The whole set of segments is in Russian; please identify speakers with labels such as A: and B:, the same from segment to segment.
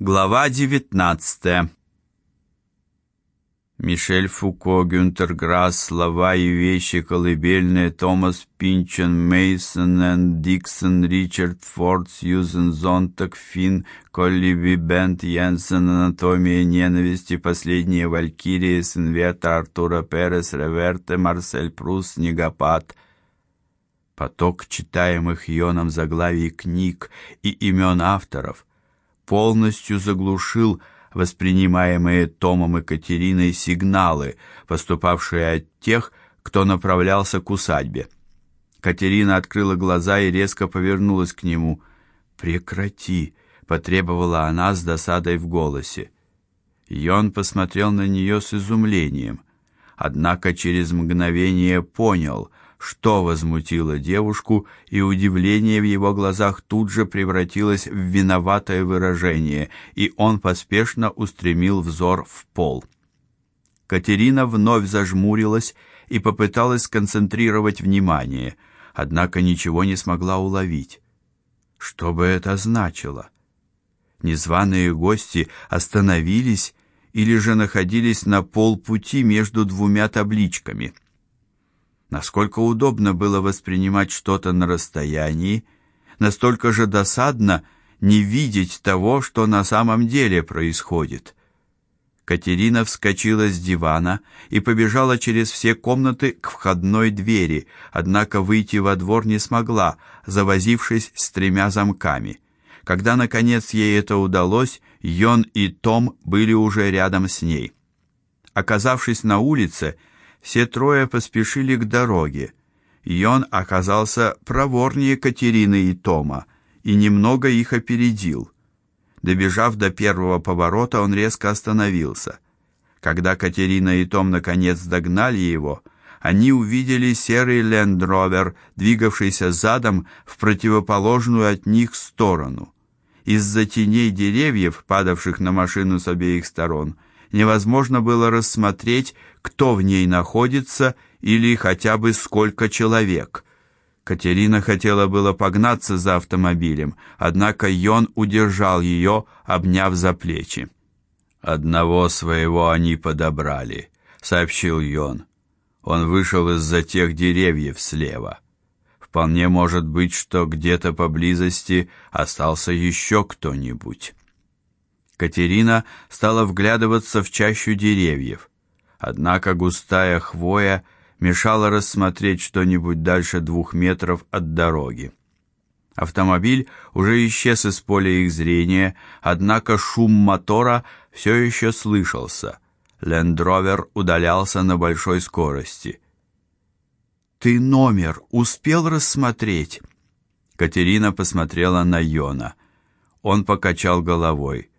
A: Глава 19. Мишель Фуко, Гюнтер Грасс, слова и вещи колыбельные, Томас Пинчен, Мейсон энд Диксон, Ричард Форд, Сьюзен Зонтак, Финн, Колли Бент, Йенсен, Анатомия ненависти, Последние валькирии, Синвета, Артура Перес, Реверте, Марсель Прус, Снегопад. Поток читаемых Йоном заглавий книг и имен авторов полностью заглушил воспринимаемые Томом и Катериной сигналы, поступавшие от тех, кто направлялся к усадьбе. Катерина открыла глаза и резко повернулась к нему. "Прекрати", потребовала она с досадой в голосе. И он посмотрел на нее с изумлением, однако через мгновение понял, что возмутило девушку, и удивление в его глазах тут же превратилось в виноватое выражение, и он поспешно устремил взор в пол. Катерина вновь зажмурилась и попыталась сконцентрировать внимание, однако ничего не смогла уловить. Что бы это значило? Незваные гости остановились или же находились на полпути между двумя табличками — Насколько удобно было воспринимать что-то на расстоянии, настолько же досадно не видеть того, что на самом деле происходит. Катерина вскочила с дивана и побежала через все комнаты к входной двери, однако выйти во двор не смогла, завозившись с тремя замками. Когда наконец ей это удалось, Йон и Том были уже рядом с ней. Оказавшись на улице, все трое поспешили к дороге. И он оказался проворнее Катерины и Тома и немного их опередил. Добежав до первого поворота, он резко остановился. Когда Катерина и Том наконец догнали его, они увидели серый Rover, двигавшийся задом в противоположную от них сторону. Из-за теней деревьев, падавших на машину с обеих сторон, невозможно было рассмотреть, кто в ней находится или хотя бы сколько человек. Катерина хотела было погнаться за автомобилем, однако Йон удержал ее, обняв за плечи. Одного своего они подобрали, сообщил Йон. Он вышел из-за тех деревьев слева. Вполне может быть, что где-то поблизости остался еще кто-нибудь. Катерина стала вглядываться в чащу деревьев. Однако густая хвоя мешала рассмотреть что-нибудь дальше двух метров от дороги. Автомобиль уже исчез из поля их зрения, однако шум мотора все еще слышался. Лендровер удалялся на большой скорости. Ты номер успел рассмотреть? Катерина посмотрела на Йона. Он покачал головой.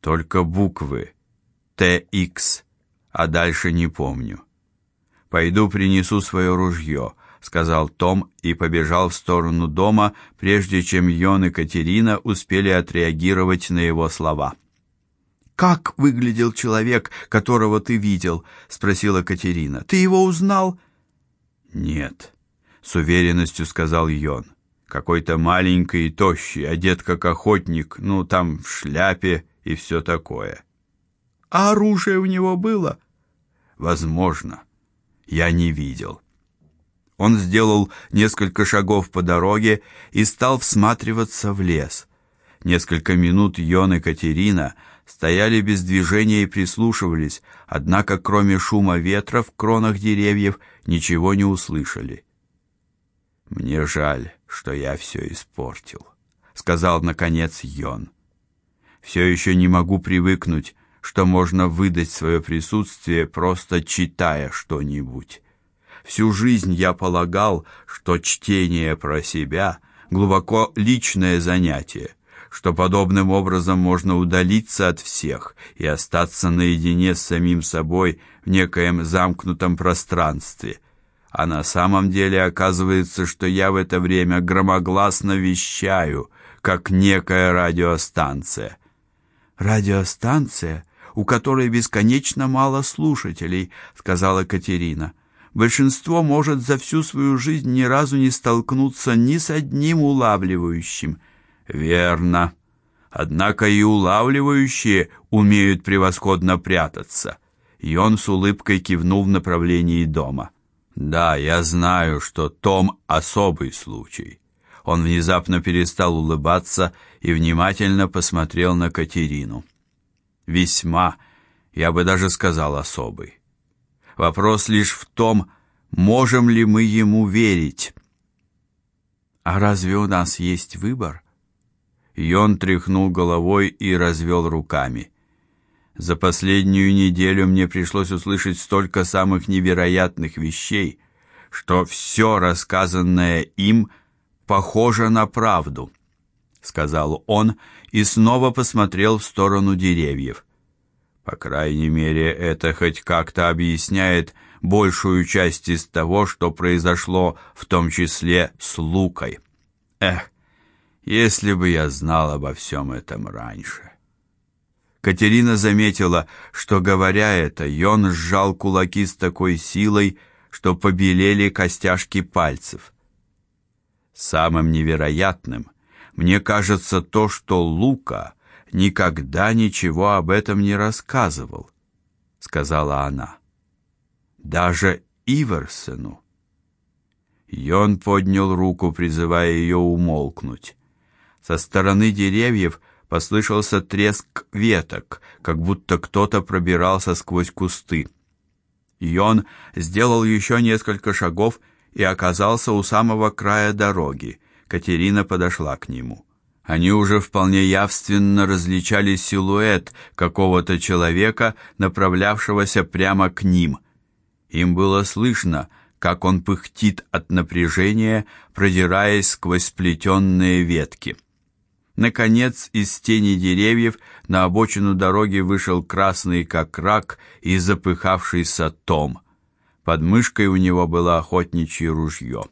A: Только буквы ТХ, а дальше не помню. Пойду принесу свое ружье», — сказал Том и побежал в сторону дома, прежде чем Йон и Катерина успели отреагировать на его слова. Как выглядел человек, которого ты видел? спросила Катерина. Ты его узнал? Нет, с уверенностью сказал Йон. Какой-то маленький и тощий, одет как охотник, ну там в шляпе и все такое. А оружие у него было? Возможно. Я не видел. Он сделал несколько шагов по дороге и стал всматриваться в лес. Несколько минут Йон и Катерина стояли без движения и прислушивались, однако кроме шума ветра в кронах деревьев ничего не услышали. Мне жаль, что я все испортил, сказал наконец Йон. Все еще не могу привыкнуть, что можно выдать свое присутствие просто читая что-нибудь. Всю жизнь я полагал, что чтение про себя глубоко личное занятие, что подобным образом можно удалиться от всех и остаться наедине с самим собой в некоем замкнутом пространстве. А на самом деле оказывается, что я в это время громогласно вещаю, как некая радиостанция радиостанция, у которой бесконечно мало слушателей, сказала Катерина. Большинство может за всю свою жизнь ни разу не столкнуться ни с одним улавливающим. Верно, Однако и улавливающие умеют превосходно прятаться. И он с улыбкой кивнул в направлении дома. Да, я знаю, что Том особый случай. Он внезапно перестал улыбаться и внимательно посмотрел на Катерину. Весьма, я бы даже сказал, особый. Вопрос лишь в том, можем ли мы ему верить. А разве у нас есть выбор? И он тряхнул головой и развел руками. За последнюю неделю мне пришлось услышать столько самых невероятных вещей, что все рассказанное им похоже на правду, сказал он и снова посмотрел в сторону деревьев. По крайней мере, это хоть как-то объясняет большую часть из того, что произошло, в том числе с Лукой. Эх, если бы я знал обо всем этом раньше. Катерина заметила, что говоря это, Йон сжал кулаки с такой силой, что побелели костяшки пальцев. Самым невероятным мне кажется то, что Лука никогда ничего об этом не рассказывал, сказала она. Даже Иверсену. Йон поднял руку, призывая ее умолкнуть. Со стороны деревьев послышался треск веток, как будто кто-то пробирался сквозь кусты. Йон сделал еще несколько шагов и оказался у самого края дороги. Катерина подошла к нему. Они уже вполне явственно различали силуэт какого-то человека, направлявшегося прямо к ним. Им было слышно, как он пыхтит от напряжения, продираясь сквозь сплетенные ветки. Наконец, из тени деревьев на обочину дороги вышел красный как рак и запыхавшийся Том. Под мышкой у него было охотничье ружье.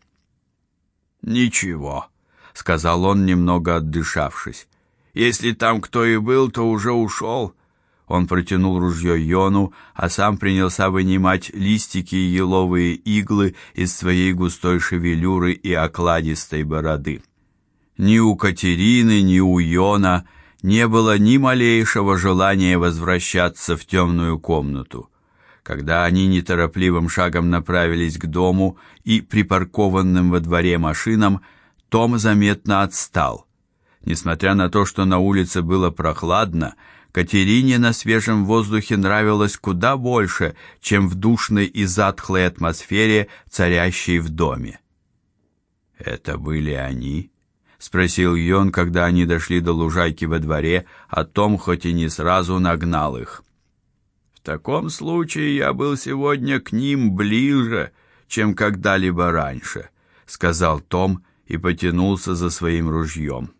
A: Ничего, сказал он, немного отдышавшись. Если там кто и был, то уже ушел. Он протянул ружье Йону, а сам принялся вынимать листики и еловые иглы из своей густой шевелюры и окладистой бороды. Ни у Катерины, ни у Йона не было ни малейшего желания возвращаться в темную комнату. Когда они неторопливым шагом направились к дому и припаркованным во дворе машинам, Том заметно отстал. Несмотря на то, что на улице было прохладно, Катерине на свежем воздухе нравилось куда больше, чем в душной и затхлой атмосфере, царящей в доме. Это были они, спросил Йон, когда они дошли до лужайки во дворе, а Том хоть и не сразу нагнал их. Таком случае я был сегодня к ним ближе, чем когда-либо раньше, сказал Том и потянулся за своим ружьем.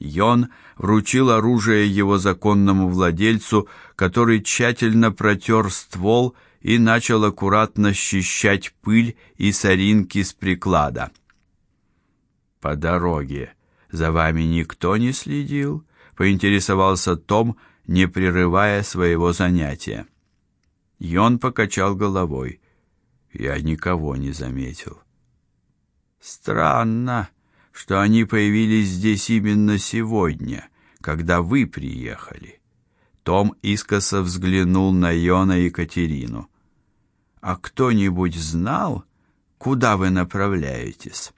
A: Йон вручил оружие его законному владельцу, который тщательно протер ствол и начал аккуратно счищать пыль и соринки с приклада по дороге. За вами никто не следил? поинтересовался Том, не прерывая своего занятия. Йон покачал головой. Я никого не заметил. Странно, что они появились здесь именно сегодня, когда вы приехали. Том искоса взглянул на Йона и Катерину. А кто-нибудь знал, куда вы направляетесь?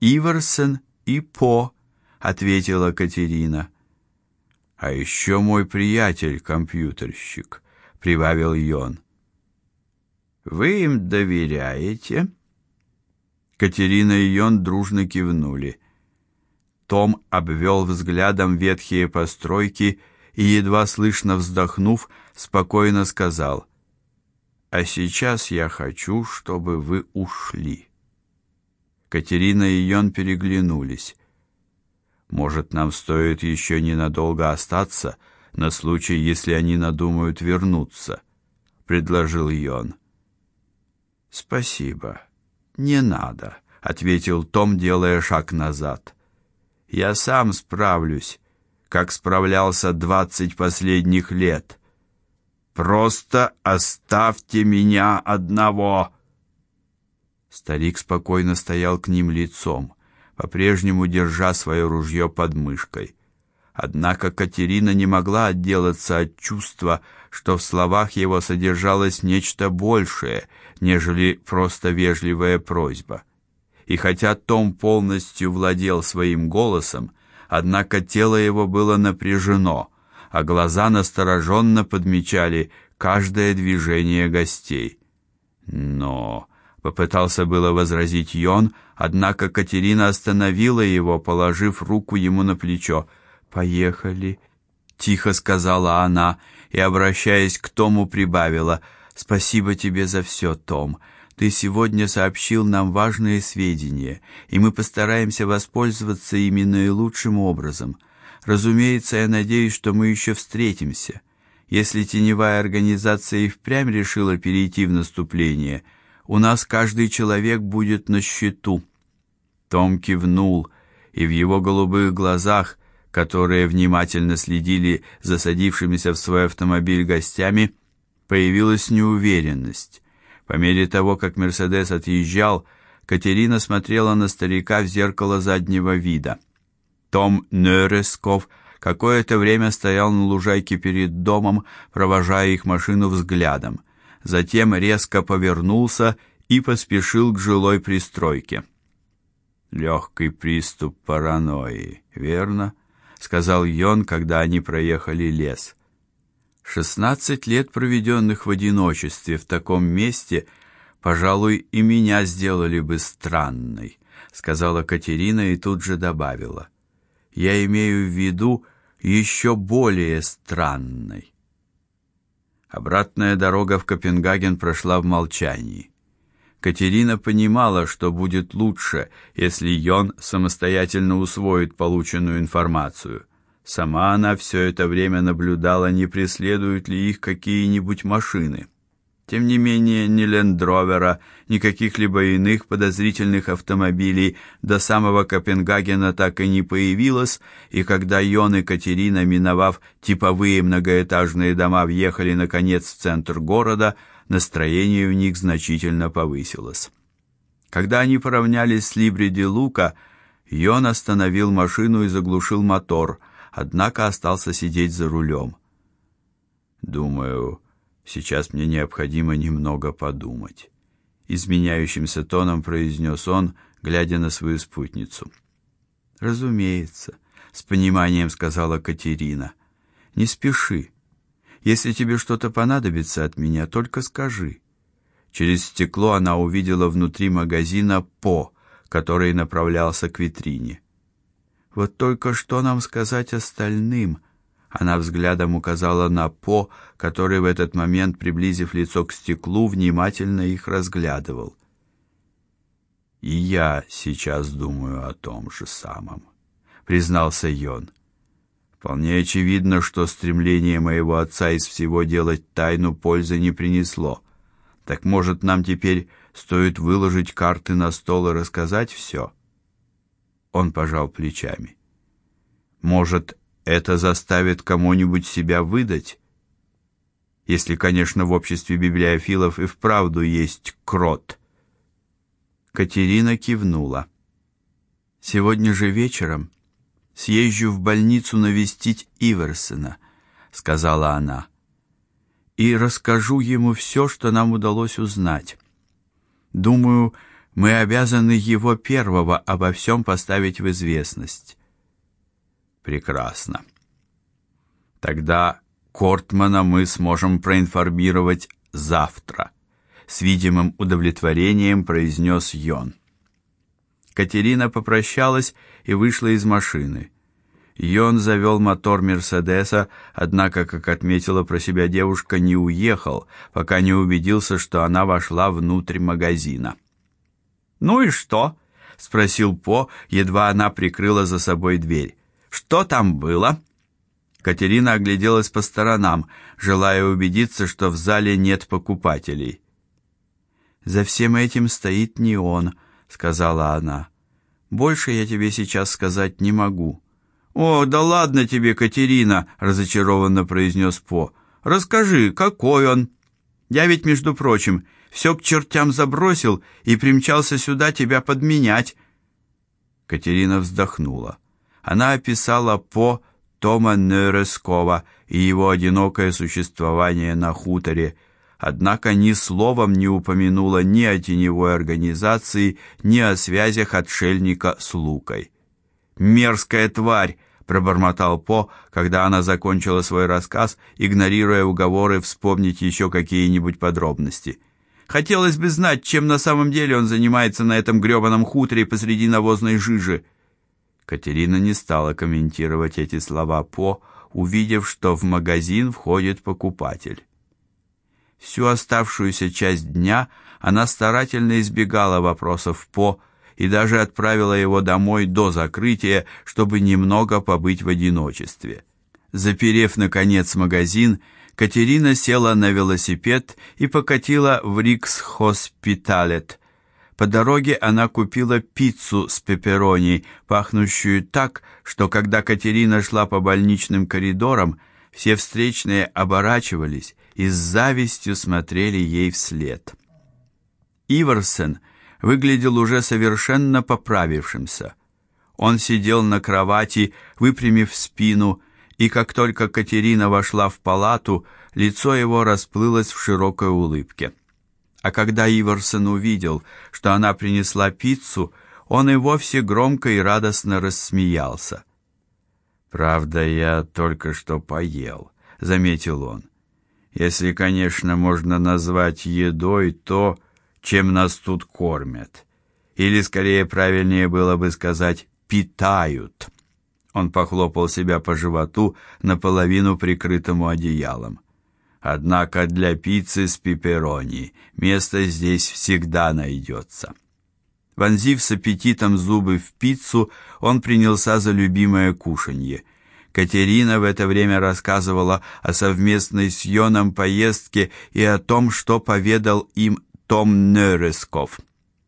A: Иверсен и По, ответила Катерина. А еще мой приятель компьютерщик, прибавил Йон. Вы им доверяете? Катерина и Йон дружно кивнули. Том обвел взглядом ветхие постройки и едва слышно вздохнув, спокойно сказал: "А сейчас я хочу, чтобы вы ушли". Катерина и Йон переглянулись. Может, нам стоит еще ненадолго остаться на случай, если они надумают вернуться, предложил Йон. Спасибо. Не надо, ответил Том, делая шаг назад. Я сам справлюсь, как справлялся двадцать последних лет. Просто оставьте меня одного. Старик спокойно стоял к ним лицом. По-прежнему держа свое ружье под мышкой. Однако Катерина не могла отделаться от чувства, что в словах его содержалось нечто большее, нежели просто вежливая просьба. И хотя Том полностью владел своим голосом, однако тело его было напряжено, а глаза настороженно подмечали каждое движение гостей. Но попытался было возразить Йон, однако Катерина остановила его, положив руку ему на плечо. Поехали, тихо сказала она и, обращаясь к Тому, прибавила: "Спасибо тебе за все, Том. Ты сегодня сообщил нам важные сведения, и мы постараемся воспользоваться ими наилучшим образом. Разумеется, я надеюсь, что мы еще встретимся. Если теневая организация и впрямь решила перейти в наступление, у нас каждый человек будет на счету". Том кивнул, и в его голубых глазах которые внимательно следили за садившимися в свой автомобиль гостями, появилась неуверенность. По мере того, как Мерседес отъезжал, Катерина смотрела на старика в зеркало заднего вида. Том Нересков какое-то время стоял на лужайке перед домом, провожая их машину взглядом. Затем резко повернулся и поспешил к жилой пристройке. Легкий приступ паранойи, верно? сказал Йон, когда они проехали лес. Шестнадцать лет проведенных в одиночестве в таком месте, пожалуй, и меня сделали бы странной, сказала Катерина и тут же добавила: я имею в виду еще более странной. Обратная дорога в Копенгаген прошла в молчании. Катерина понимала, что будет лучше, если Йон самостоятельно усвоит полученную информацию. Сама она все это время наблюдала, не преследуют ли их какие-нибудь машины. Тем не менее, ни Лендровера, ни каких-либо иных подозрительных автомобилей до самого Копенгагена так и не появилось, и когда Йон и Катерина, миновав типовые многоэтажные дома, въехали наконец в центр города, настроение у них значительно повысилось. Когда они поравнялись с Либриди Лука, Йон остановил машину и заглушил мотор, однако остался сидеть за рулем. Думаю, сейчас мне необходимо немного подумать, изменяющимся тоном произнес он, глядя на свою спутницу. Разумеется, с пониманием сказала Катерина. Не спеши. Если тебе что-то понадобится от меня, только скажи. Через стекло она увидела внутри магазина По, который направлялся к витрине. Вот только что нам сказать остальным? Она взглядом указала на По, который в этот момент, приблизив лицо к стеклу, внимательно их разглядывал. И я сейчас думаю о том же самом, признался Йон. Вполне очевидно, что стремление моего отца из всего делать тайну пользы не принесло. Так может, нам теперь стоит выложить карты на стол и рассказать все? Он пожал плечами. Может, это заставит кому-нибудь себя выдать? Если, конечно, в обществе библиофилов и вправду есть крот. Катерина кивнула. Сегодня же вечером съезжу в больницу навестить Иверсена, сказала она. И расскажу ему все, что нам удалось узнать. Думаю, мы обязаны его первого обо всем поставить в известность. Прекрасно. Тогда Кортмана мы сможем проинформировать завтра, с видимым удовлетворением произнес Йон. Катерина попрощалась и вышла из машины. Йон завел мотор Мерседеса, однако, как отметила про себя девушка, не уехал, пока не убедился, что она вошла внутрь магазина. "Ну и что?" спросил По, едва она прикрыла за собой дверь. "Что там было?" Катерина огляделась по сторонам, желая убедиться, что в зале нет покупателей. За всем этим стоит не он, сказала она. Больше я тебе сейчас сказать не могу. О, да ладно тебе, Катерина, разочарованно произнес По. Расскажи, какой он? Я ведь, между прочим, все к чертям забросил и примчался сюда тебя подменять. Катерина вздохнула. Она описала по Тома Нерескова и его одинокое существование на хуторе, однако ни словом не упомянула ни о теневой организации, ни о связях отшельника с Лукой. «Мерзкая тварь!» — пробормотал По, когда она закончила свой рассказ, игнорируя уговоры вспомнить еще какие-нибудь подробности. «Хотелось бы знать, чем на самом деле он занимается на этом грёбаном хуторе посреди навозной жижи». Катерина не стала комментировать эти слова По, увидев, что в магазин входит покупатель. Всю оставшуюся часть дня она старательно избегала вопросов По и даже отправила его домой до закрытия, чтобы немного побыть в одиночестве. Заперев наконец магазин, Катерина села на велосипед и покатила в Рикс-Хоспиталет, по дороге она купила пиццу с пепперони, пахнущую так, что когда Катерина шла по больничным коридорам, все встречные оборачивались и с завистью смотрели ей вслед. Иверсен выглядел уже совершенно поправившимся. Он сидел на кровати, выпрямив спину, и как только Катерина вошла в палату, лицо его расплылось в широкой улыбке. А когда Иверсон увидел, что она принесла пиццу, он и вовсе громко и радостно рассмеялся. Правда, я только что поел, заметил он. Если, конечно, можно назвать едой то, чем нас тут кормят. Или скорее правильнее было бы сказать питают. Он похлопал себя по животу, наполовину прикрытому одеялом. Однако для пиццы с пепперони место здесь всегда найдется. Вонзив с аппетитом зубы в пиццу, он принялся за любимое кушанье. Катерина в это время рассказывала о совместной с Йоном поездке и о том, что поведал им Том Нересков.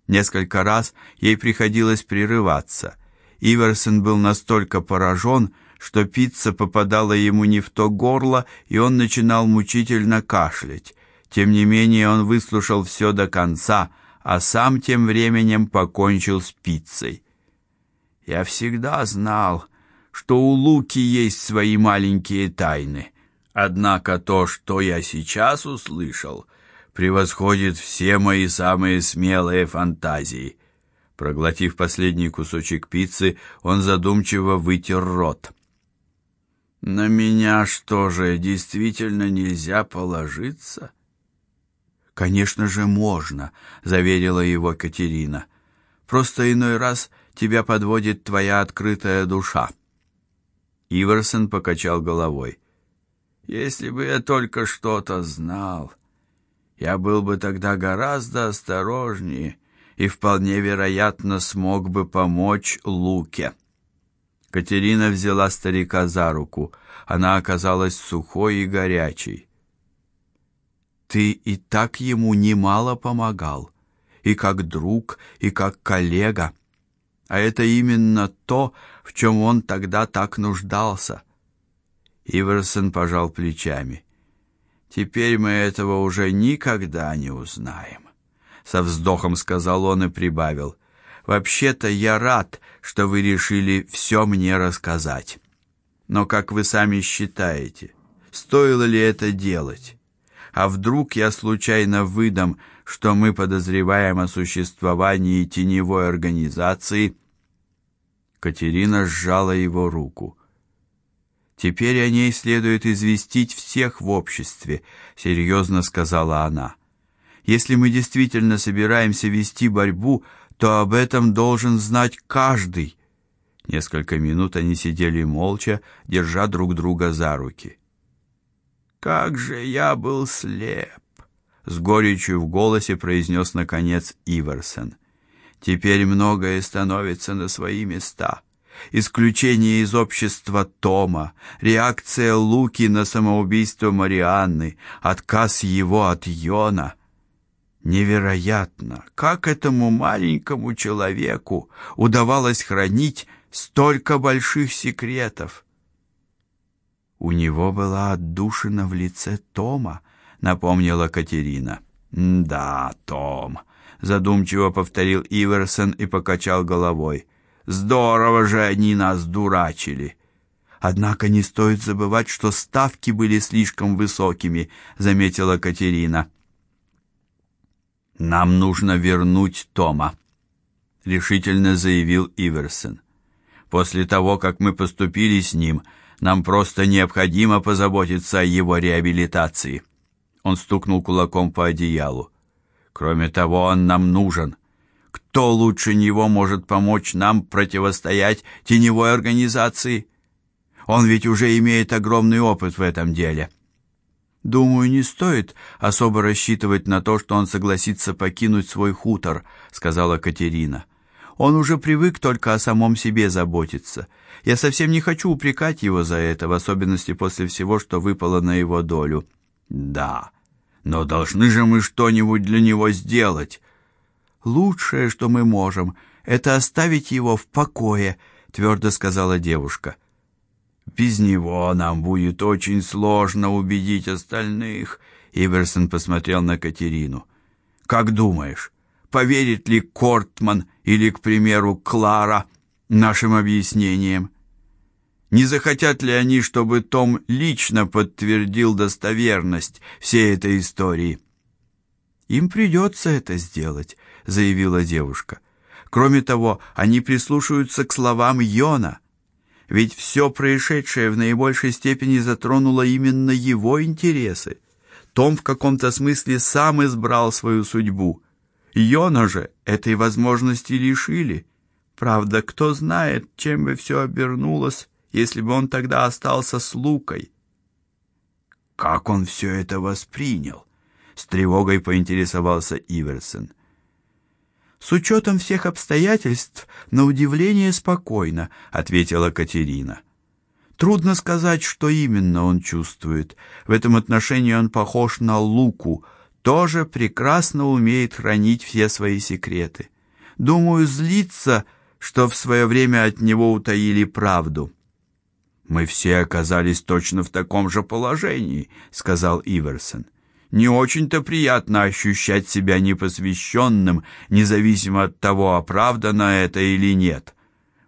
A: Несколько раз ей приходилось прерываться. Иверсон был настолько поражен, что пицца попадала ему не в то горло, и он начинал мучительно кашлять. Тем не менее, он выслушал все до конца, а сам тем временем покончил с пиццей. Я всегда знал, что у Луки есть свои маленькие тайны. Однако то, что я сейчас услышал, превосходит все мои самые смелые фантазии. Проглотив последний кусочек пиццы, он задумчиво вытер рот. На меня что же, действительно нельзя положиться? Конечно же, можно, заверила его Катерина. Просто иной раз тебя подводит твоя открытая душа. Иверсон покачал головой. Если бы я только что-то знал, я был бы тогда гораздо осторожнее и вполне вероятно смог бы помочь Луке. Катерина взяла старика за руку. Она оказалась сухой и горячей. Ты и так ему немало помогал, и как друг, и как коллега. А это именно то, в чем он тогда так нуждался. Иверсон пожал плечами. Теперь мы этого уже никогда не узнаем, со вздохом сказал он и прибавил: Вообще-то я рад, что вы решили все мне рассказать. Но как вы сами считаете, стоило ли это делать? А вдруг я случайно выдам, что мы подозреваем о существовании теневой организации? Катерина сжала его руку. Теперь о ней следует известить всех в обществе, серьезно сказала она. Если мы действительно собираемся вести борьбу, то об этом должен знать каждый. Несколько минут они сидели молча, держа друг друга за руки. Как же я был слеп, с горечью в голосе произнес наконец Иверсон. Теперь многое становится на свои места. Исключение из общества Тома, реакция Луки на самоубийство Марианны, отказ его от Йона — Невероятно, как этому маленькому человеку удавалось хранить столько больших секретов. У него была отдушина в лице Тома, напомнила Катерина. "Да, Том", задумчиво повторил Иверсон и покачал головой. Здорово же они нас дурачили. Однако не стоит забывать, что ставки были слишком высокими, заметила Катерина. Нам нужно вернуть Тома, решительно заявил Иверсон. После того, как мы поступили с ним, нам просто необходимо позаботиться о его реабилитации. Он стукнул кулаком по одеялу. Кроме того, он нам нужен. Кто лучше него может помочь нам противостоять теневой организации? Он ведь уже имеет огромный опыт в этом деле. Думаю, не стоит особо рассчитывать на то, что он согласится покинуть свой хутор, сказала Катерина. Он уже привык только о самом себе заботиться. Я совсем не хочу упрекать его за это, в особенности после всего, что выпало на его долю. Да. Но должны же мы что-нибудь для него сделать. Лучшее, что мы можем, это оставить его в покое, твердо сказала девушка. Без него нам будет очень сложно убедить остальных. Иверсон посмотрел на Катерину. Как думаешь, поверит ли Кортман или, к примеру, Клара нашим объяснениям? Не захотят ли они, чтобы Том лично подтвердил достоверность всей этой истории? Им придется это сделать, заявила девушка. Кроме того, они прислушаются к словам Йона. Ведь все происшедшее в наибольшей степени затронуло именно его интересы. Том в каком-то смысле сам избрал свою судьбу. Йона же этой возможности лишили. Правда, кто знает, чем бы все обернулось, если бы он тогда остался с Лукой. Как он все это воспринял? С тревогой поинтересовался Иверсон. С учетом всех обстоятельств, на удивление спокойно, ответила Катерина. Трудно сказать, что именно он чувствует. В этом отношении он похож на Луку, тоже прекрасно умеет хранить все свои секреты. Думаю, злится, что в свое время от него утаили правду. Мы все оказались точно в таком же положении, сказал Иверсон. Не очень-то приятно ощущать себя непосвященным, независимо от того, оправдано это или нет.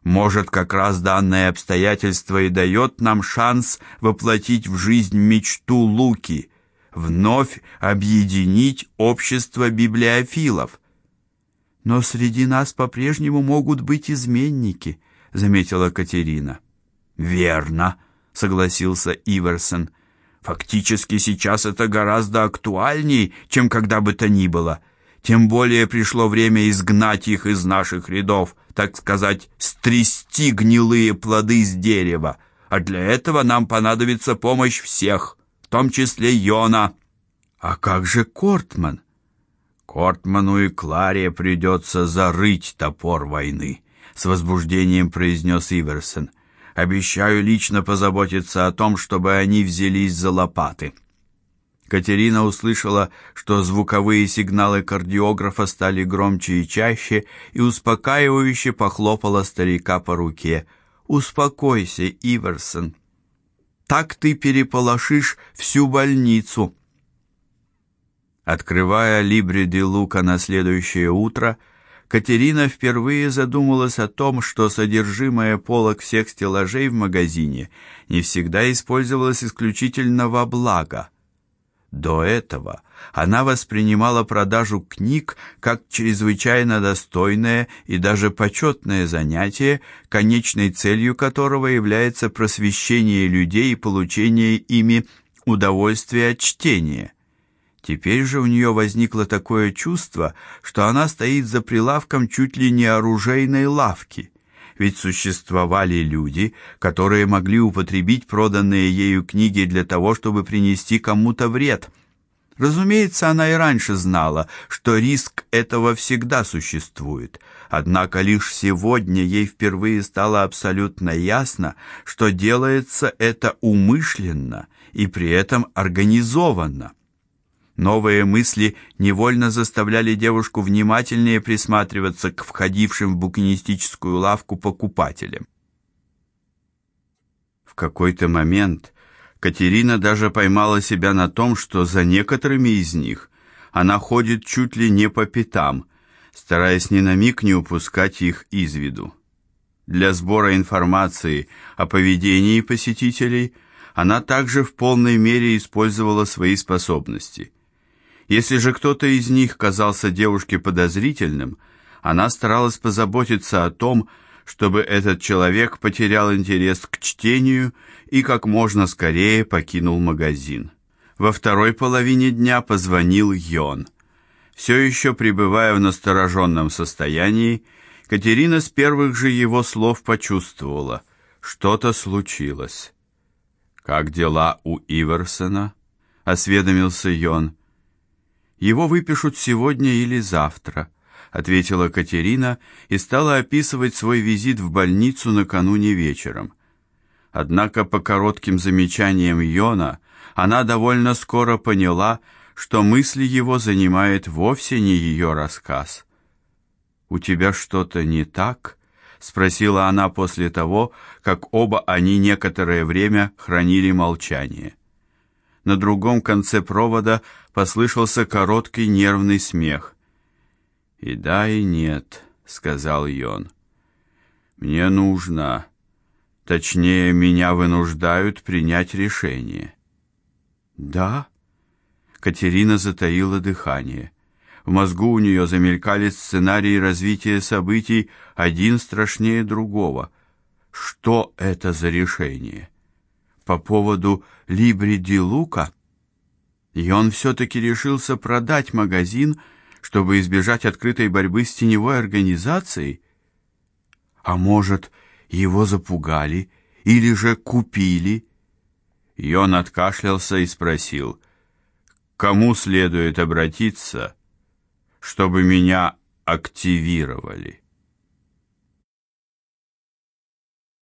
A: Может, как раз данное обстоятельство и дает нам шанс воплотить в жизнь мечту Луки вновь объединить общество библиофилов. Но среди нас по-прежнему могут быть изменники, заметила Катерина. Верно, согласился Иверсон. Фактически сейчас это гораздо актуальней, чем когда бы то ни было. Тем более пришло время изгнать их из наших рядов, так сказать, стрясти гнилые плоды с дерева. А для этого нам понадобится помощь всех в том числе Йона. А как же Кортман? Кортману и Кларе придется зарыть топор войны, с возбуждением произнес Иверсон. Обещаю лично позаботиться о том, чтобы они взялись за лопаты. Катерина услышала, что звуковые сигналы кардиографа стали громче и чаще, и успокаивающе похлопала старика по руке. Успокойся, Иверсон. Так ты переполошишь всю больницу. Открывая Либри де Лука на следующее утро, Катерина впервые задумалась о том, что содержимое полок всех стеллажей в магазине не всегда использовалось исключительно во благо. До этого она воспринимала продажу книг как чрезвычайно достойное и даже почетное занятие, конечной целью которого является просвещение людей и получение ими удовольствия от чтения. Теперь же у нее возникло такое чувство, что она стоит за прилавком чуть ли не оружейной лавки. Ведь существовали люди, которые могли употребить проданные ею книги для того, чтобы принести кому-то вред – Разумеется, она и раньше знала, что риск этого всегда существует. Однако лишь сегодня ей впервые стало абсолютно ясно, что делается это умышленно и при этом организованно. Новые мысли невольно заставляли девушку внимательнее присматриваться к входившим в букинистическую лавку покупателям. В какой-то момент Катерина даже поймала себя на том, что за некоторыми из них она ходит чуть ли не по пятам, стараясь ни на миг не упускать их из виду. Для сбора информации о поведении посетителей она также в полной мере использовала свои способности. Если же кто-то из них казался девушке подозрительным, она старалась позаботиться о том, чтобы этот человек потерял интерес к чтению и как можно скорее покинул магазин. Во второй половине дня позвонил Йон. Все еще пребывая в настороженном состоянии, Катерина с первых же его слов почувствовала, что-то случилось. Как дела у Иверсона? осведомился Йон. Его выпишут сегодня или завтра, ответила Катерина и стала описывать свой визит в больницу накануне вечером. Однако по коротким замечаниям Йона она довольно скоро поняла, что мысли его занимает вовсе не ее рассказ. У тебя что-то не так? спросила она после того, как оба они некоторое время хранили молчание. На другом конце провода послышался короткий нервный смех. "И да, и нет", сказал Йон. "Мне нужно, точнее, меня вынуждают принять решение". "Да?" Катерина затаила дыхание. В мозгу у нее замелькали сценарии развития событий, один страшнее другого. Что это за решение? По поводу Либри ди Лука? И он все таки решился продать магазин, чтобы избежать открытой борьбы с теневой организацией? А может, его запугали или же купили? И он откашлялся и спросил: "Кому следует обратиться?" чтобы меня активировали.